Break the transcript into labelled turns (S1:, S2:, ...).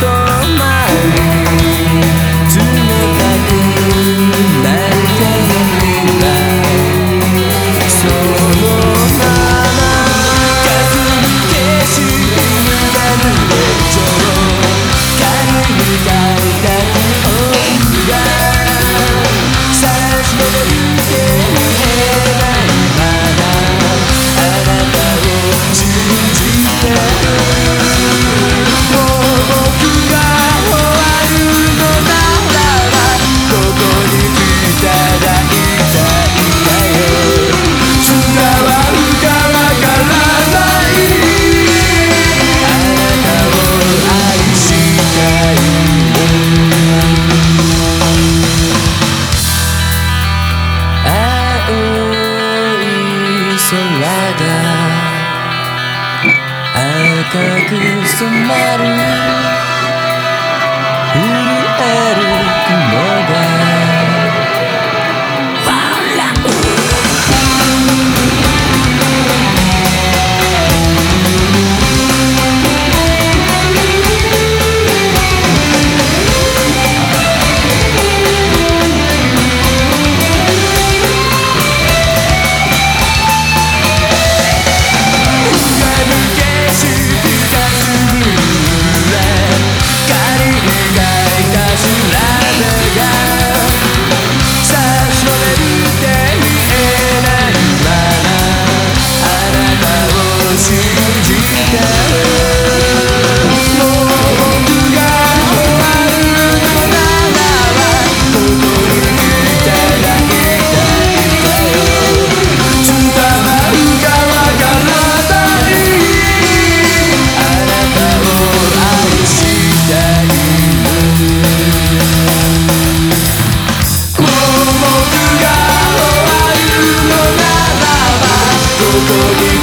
S1: so Selaga Alkaku semaru go